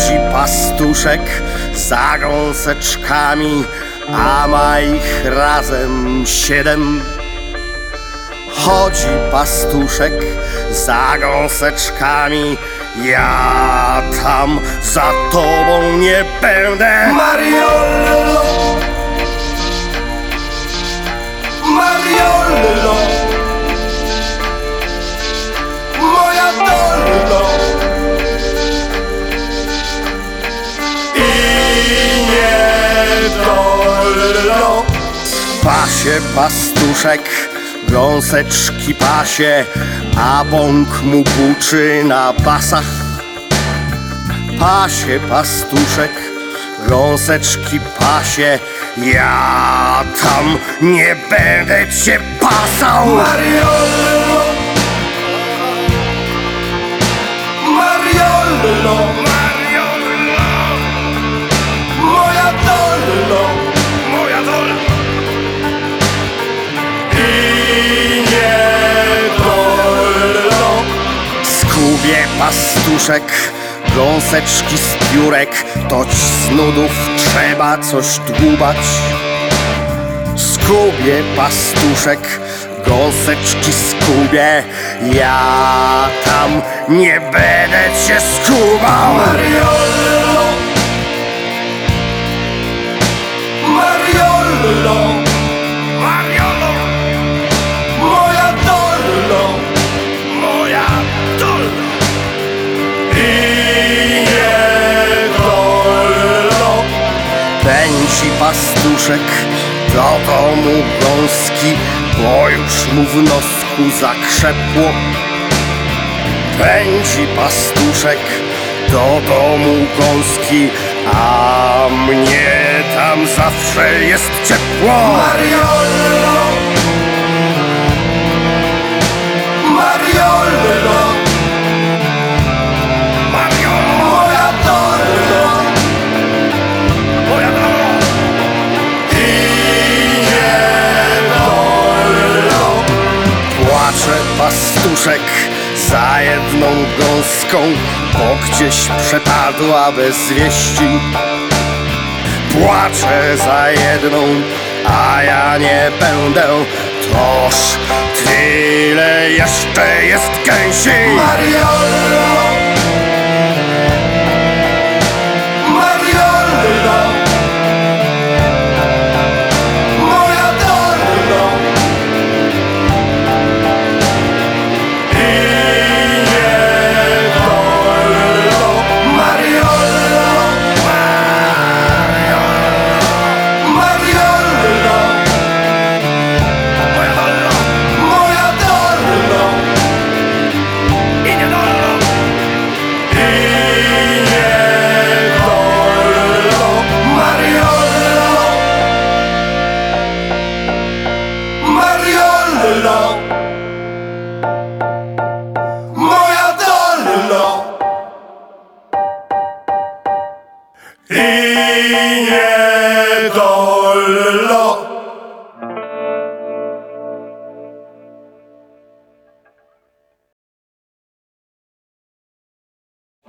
Chodzi pastuszek za gąseczkami, a ma ich razem siedem. Chodzi pastuszek za gąseczkami, ja tam za tobą nie będę. Pasie pastuszek, gąseczki pasie, a bąk mu buczy na pasach. Pasie pastuszek, gąseczki pasie, ja tam nie będę cię pasał. Mariollo Mariollo Skubie pastuszek, gąseczki z piórek, toć z nudów trzeba coś dłubać. Skubie pastuszek, gąseczki skubie, ja tam nie będę cię skubał. Pędzi pastuszek do domu gąski, bo już mu w nosku zakrzepło. Pędzi pastuszek do domu gąski, a mnie tam zawsze jest ciepło. Mariollo za jedną gąską, bo gdzieś przepadła bez wieści. Płaczę za jedną, a ja nie będę, toż tyle jeszcze jest gęsi. Mariollo nie dolą.